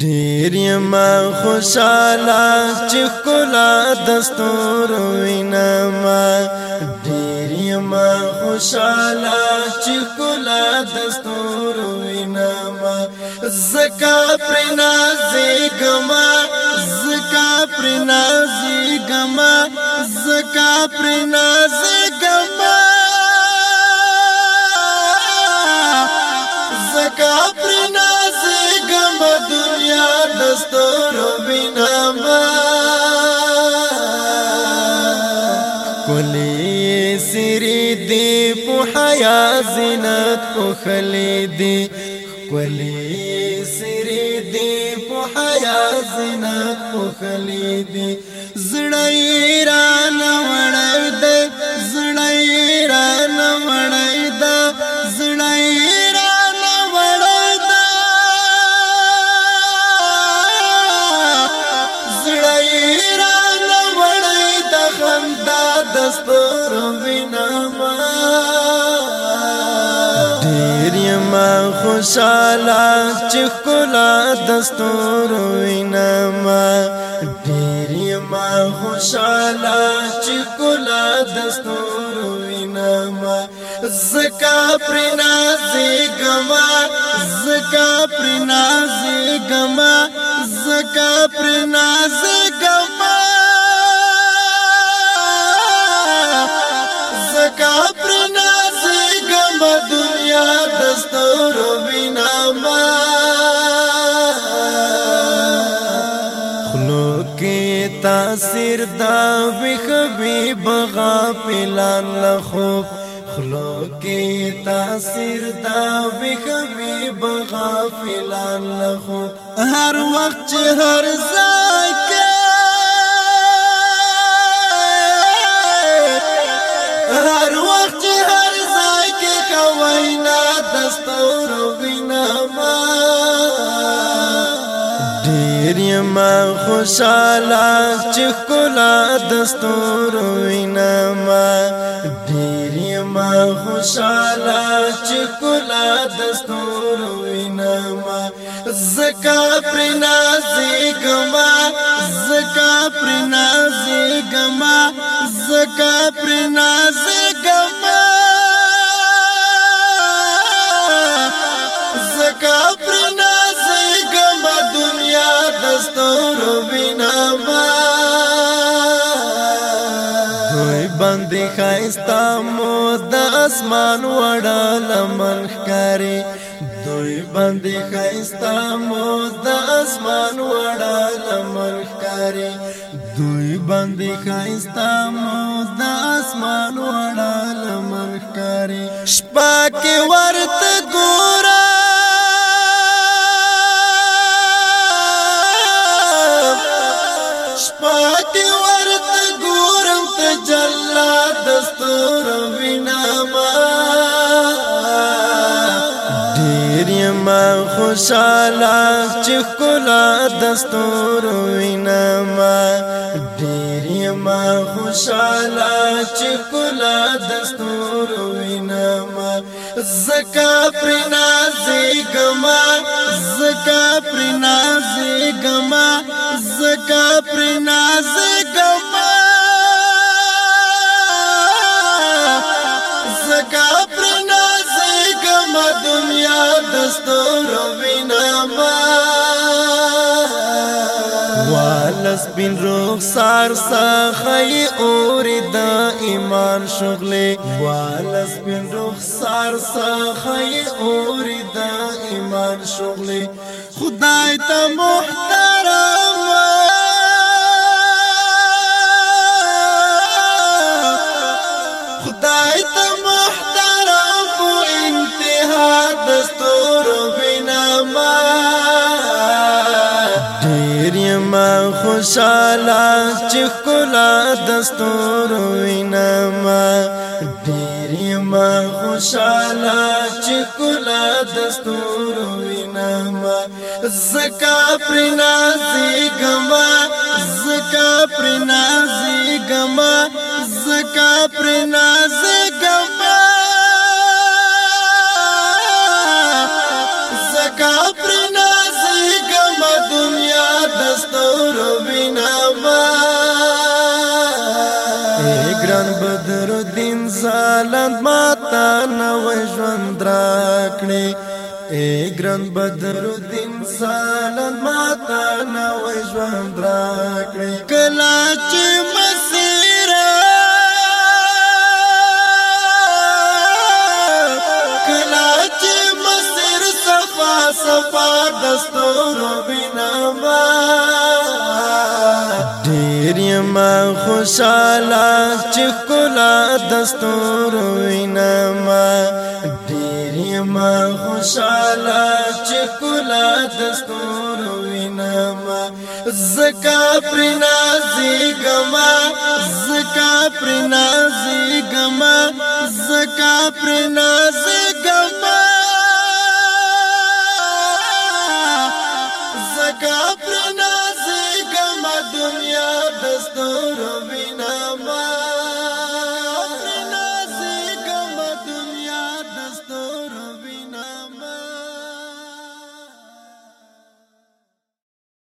ډیر یم خوشاله چې کولا دستور وینم ډیر یم خوشاله چې کولا دستور وینم زکا پر نازي ګما زکا پر نازي ګما زکا پر نازي ګما کلی سری دی په حیا زینت کو خلی دی کلی سری دی په حیا زینت کو خلی دی زړی رانه تیر یما خوشاله چې کولا دستور وینما ډیر یما خوشاله چې کولا دستور وینما زکا پرنا زګما زکا پرنا زګما زکا پرنا زګما تاثیر دا وی حبیب غافلان لخوب خلو کې تاثیر دا وی حبیب غافلان لخوب هر وخت هر ځای ما خوشاله چې کلا دستور وینما ډیر ما خوشاله چې کلا دستور وینما زکا پر نازي گما زکا پر نازي گما زکا پر نازي خیستا مو د اسمان وړه لمن ښکاری دوی باندې خیستا مو د اسمان وړه لمن ښکاری دوی باندې خیستا مو د اسمان وړه لمن ښکاری شپه خوشاله چې کلا دستور وینما ډیر ما خوشاله چې کلا دستور وینما زکا پر نازګما زکا پر سپین روخ سار سخی اور د ایمان شغلې وال سپین روخ سار سخی اور د ایمان شغلې خدای ته محترم خوشاله چې کلا دستور وینما ډېر ما خوشاله چې کلا دستور وینما زکا پر نازي غما زکا پر نازي غما زکا پر نازي ګران بدر الدین زالند ماتا نو ژوند راکړي اے ګران بدر الدین زالند ماتا نو ژوند راکړي کلا چې مسیر کلا چې مسیر صفا صفا دستور بنا ما ډیر یم خوشاله چې کولا دستور وینم ډیر یم خوشاله چې کولا دستور وینم زکا پر نازي غما زکا پر نازي غما زکا پر نازي